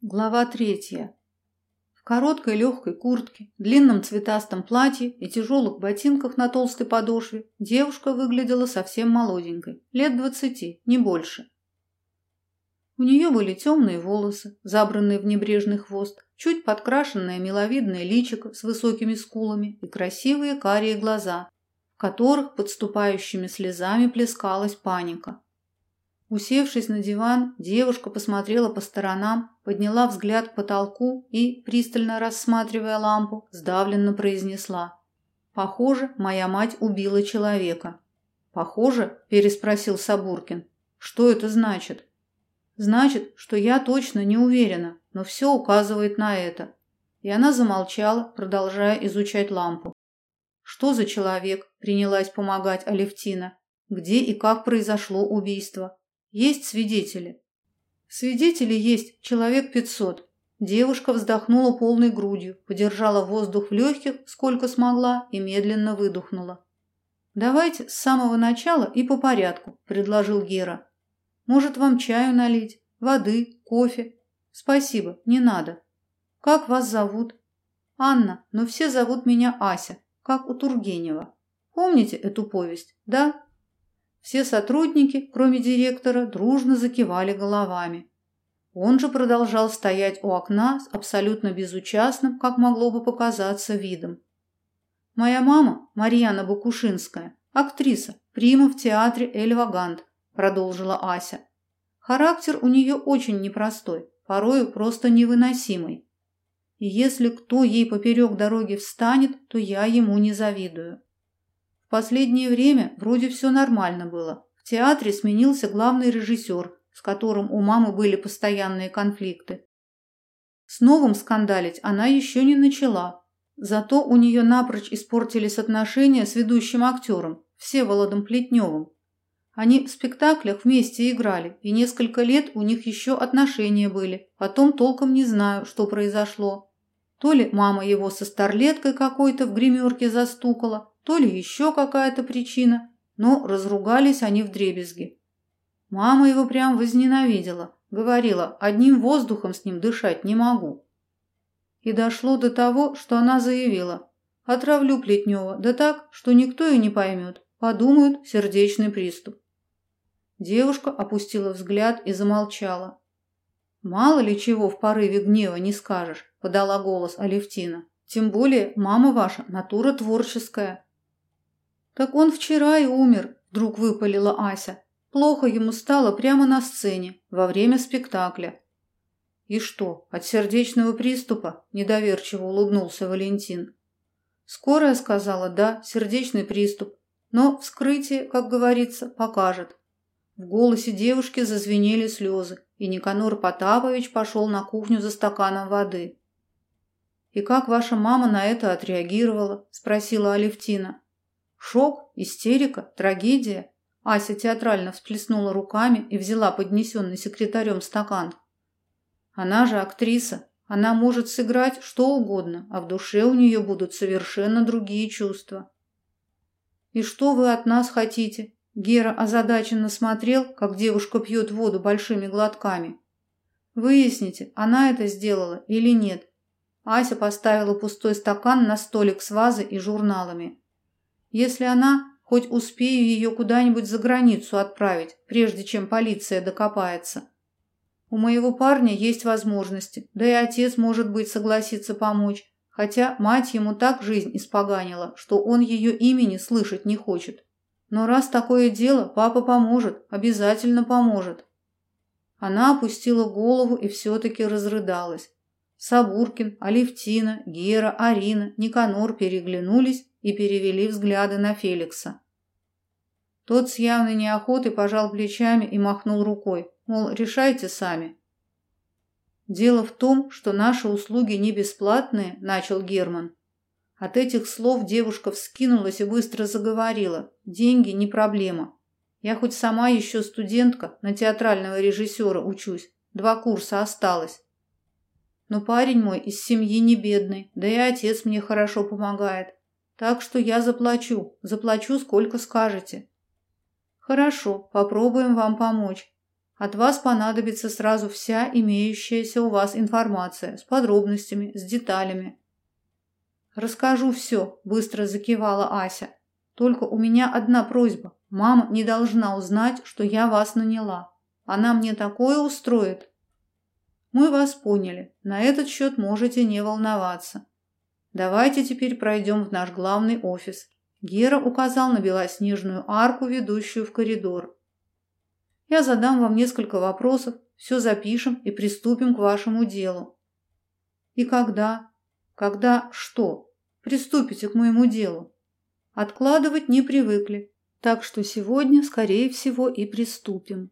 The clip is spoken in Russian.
Глава третья. В короткой легкой куртке, длинном цветастом платье и тяжелых ботинках на толстой подошве девушка выглядела совсем молоденькой, лет двадцати, не больше. У нее были темные волосы, забранные в небрежный хвост, чуть подкрашенное миловидное личико с высокими скулами и красивые карие глаза, в которых подступающими слезами плескалась паника. Усевшись на диван, девушка посмотрела по сторонам, подняла взгляд к потолку и, пристально рассматривая лампу, сдавленно произнесла: "Похоже, моя мать убила человека". "Похоже?" переспросил Сабуркин. "Что это значит?" "Значит, что я точно не уверена, но все указывает на это". И она замолчала, продолжая изучать лампу. "Что за человек?" принялась помогать Алевтина. "Где и как произошло убийство?" Есть свидетели. Свидетели есть человек пятьсот. Девушка вздохнула полной грудью, подержала воздух в легких, сколько смогла, и медленно выдохнула. Давайте с самого начала и по порядку, предложил Гера. Может, вам чаю налить, воды, кофе? Спасибо, не надо. Как вас зовут? Анна, но все зовут меня Ася, как у Тургенева. Помните эту повесть? Да? Все сотрудники, кроме директора, дружно закивали головами. Он же продолжал стоять у окна с абсолютно безучастным, как могло бы показаться, видом. Моя мама, Марьяна Бакушинская, актриса, прима в театре Эль Вагант, продолжила Ася. Характер у нее очень непростой, порою просто невыносимый. И если кто ей поперек дороги встанет, то я ему не завидую. Последнее время вроде все нормально было. В театре сменился главный режиссер, с которым у мамы были постоянные конфликты. С новым скандалить она еще не начала. Зато у нее напрочь испортились отношения с ведущим актером, Всеволодом Плетневым. Они в спектаклях вместе играли, и несколько лет у них еще отношения были. Потом толком не знаю, что произошло. То ли мама его со старлеткой какой-то в гримерке застукала, то ли еще какая-то причина, но разругались они вдребезги. Мама его прям возненавидела, говорила, одним воздухом с ним дышать не могу. И дошло до того, что она заявила, отравлю Плетнева, да так, что никто и не поймет, подумают сердечный приступ. Девушка опустила взгляд и замолчала. Мало ли чего в порыве гнева не скажешь, подала голос Алевтина. Тем более мама ваша натура творческая. Так он вчера и умер, вдруг выпалила Ася. Плохо ему стало прямо на сцене, во время спектакля. И что, от сердечного приступа? недоверчиво улыбнулся Валентин. Скорая сказала: "Да, сердечный приступ". Но вскрытие, как говорится, покажет. В голосе девушки зазвенели слезы, и Никанор Потапович пошел на кухню за стаканом воды. И как ваша мама на это отреагировала? спросила Алевтина. Шок, истерика, трагедия. Ася театрально всплеснула руками и взяла поднесенный секретарем стакан. Она же актриса, она может сыграть что угодно, а в душе у нее будут совершенно другие чувства. И что вы от нас хотите? Гера озадаченно смотрел, как девушка пьет воду большими глотками. Выясните, она это сделала или нет. Ася поставила пустой стакан на столик с вазой и журналами. Если она, хоть успею ее куда-нибудь за границу отправить, прежде чем полиция докопается. У моего парня есть возможности, да и отец, может быть, согласится помочь, хотя мать ему так жизнь испоганила, что он ее имени слышать не хочет. Но раз такое дело, папа поможет, обязательно поможет. Она опустила голову и все таки разрыдалась. Сабуркин, Алевтина, Гера, Арина, Никанор переглянулись и перевели взгляды на Феликса. Тот с явной неохотой пожал плечами и махнул рукой, мол, решайте сами. Дело в том, что наши услуги не бесплатные, начал Герман. От этих слов девушка вскинулась и быстро заговорила: "Деньги не проблема. Я хоть сама еще студентка, на театрального режиссера учусь. Два курса осталось. Но парень мой из семьи не бедный, да и отец мне хорошо помогает. Так что я заплачу, заплачу сколько скажете. Хорошо, попробуем вам помочь. От вас понадобится сразу вся имеющаяся у вас информация с подробностями, с деталями. Расскажу все, быстро закивала Ася. Только у меня одна просьба. Мама не должна узнать, что я вас наняла. Она мне такое устроит. Мы вас поняли. На этот счет можете не волноваться. Давайте теперь пройдем в наш главный офис. Гера указал на белоснежную арку, ведущую в коридор. Я задам вам несколько вопросов, все запишем и приступим к вашему делу. И когда? Когда что? Приступите к моему делу. Откладывать не привыкли, так что сегодня, скорее всего, и приступим.